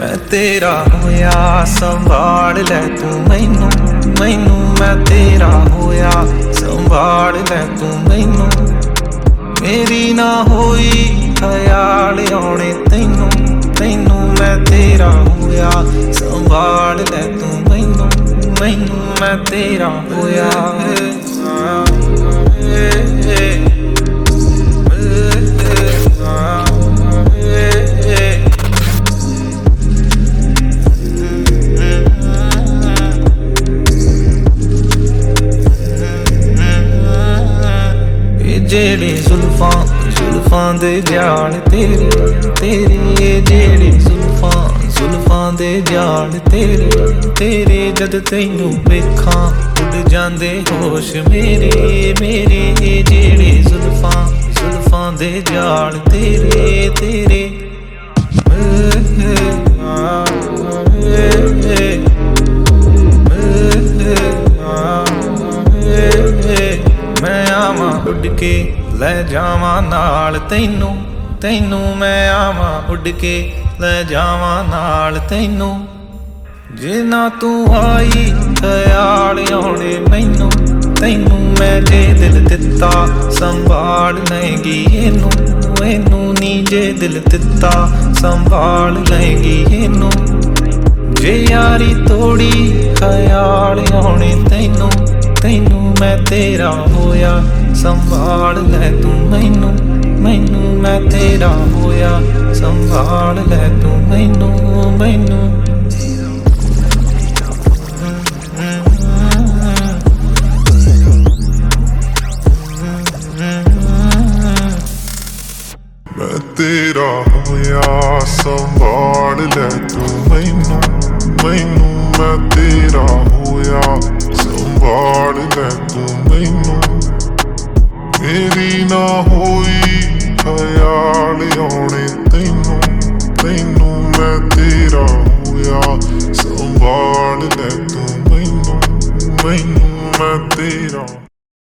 ਮੈਂ ਤੇਰਾ ਹੋਇਆ ਸੰਭਾਲ ਲੈ ਤੂੰ ਮੈਨੂੰ ਮੈਨੂੰ ਮੈਂ ਤੇਰਾ ਹੋਇਆ ਸੰਭਾਲ ਲੈ ਤੂੰ ਮੈਨੂੰ। ਮੇਰੀ ਨਾ ਹੋਈ ਖਿਆਲ ਆਉਣੇ ਤੈਨੂੰ ਤੈਨੂੰ ਮੈਂ ਤੇਰਾ ਹੋਇਆ ਸੰਭਾਲ ਲੈ ਤੂੰ ਮੈਨੂੰ ਮੈਨੂੰ ਮੈਂ ਤੇਰਾ ਹੋਇਆ। ਜਿਹੜੇ ਜ਼ੁਲਫਾਂ ਜ਼ੁਲਫਾਂ ਦੇ ਜਾਲ ਤੇਰੇ ਤੇਰੇ ਇਹ ਜਿਹੜੇ ਜ਼ੁਲਫਾਂ ਜ਼ੁਲਫਾਂ ਦੇ ਜਾਲ ਤੇਰੇ ਤੇਰੇ ਜਦ ਤੈਨੂੰ ਵੇਖਾਂ, ਉੱਡ ਜਾਂਦੇ ਹੋਸ਼ ਮੇਰੇ ਮੇਰੇ ਜਿਹੜੇ ਜ਼ੁਲਫਾਂ ਜ਼ੁਲਫਾਂ ਦੇ ਜਾਲ ਤੇਰੇ ਤੇਰੇ ਉੱਡ ਕੇ ਲੈ ਜਾਵਾਂ ਨਾਲ ਤੈਨੂੰ ਤੈਨੂੰ ਮੈਂ ਆਵਾਂ ਉੱਡ ਕੇ ਲੈ ਜਾਵਾਂ ਨਾਲ ਤੈਨੂੰ। ਜੇ ਨਾ ਤੂੰ ਆਈ, ਖਿਆਲ ਆਉਣੇ ਮੈਨੂੰ, ਤੈਨੂੰ ਮੈਂ ਜੇ ਦਿਲ ਦਿੱਤਾ ਸੰਭਾਲ ਲਏਗੀ ਇਹਨੂੰ ਇਹਨੂੰ ਨੀ ਜੇ ਦਿਲ ਦਿੱਤਾ ਸੰਭਾਲ ਲਏਗੀ ਇਹਨੂੰ। ਜੇ ਯਾਰੀ ਤੋੜੀ, ਖਿਆਲ ਆਉਣੇ ਤੈਨੂੰ ਤੈਨੂੰ ਮੈਂ ਤੇਰਾ ਹੋਇਆ। ਸੰਭਾਲ ਲੈ ਤੂੰ ਮੈਨੂੰ ਮੈਨੂੰ ਮੈਂ ਤੇਰਾ ਹੋਇਆ। ਸੰਭਾਲ ਲੈ ਤੂੰ ਮੈਨੂੰ ਮੈਨੂੰ। ਮੈਂ ਤੇਰਾ ਹੋਇਆ, ਸੰਭਾਲ ਲੈ ਤੂੰ ਮੈਨੂੰ ਮੈਨੂੰ ਮੈਂ ਤੇਰਾ ਹੋਇਆ। de tu mano, mano madeira.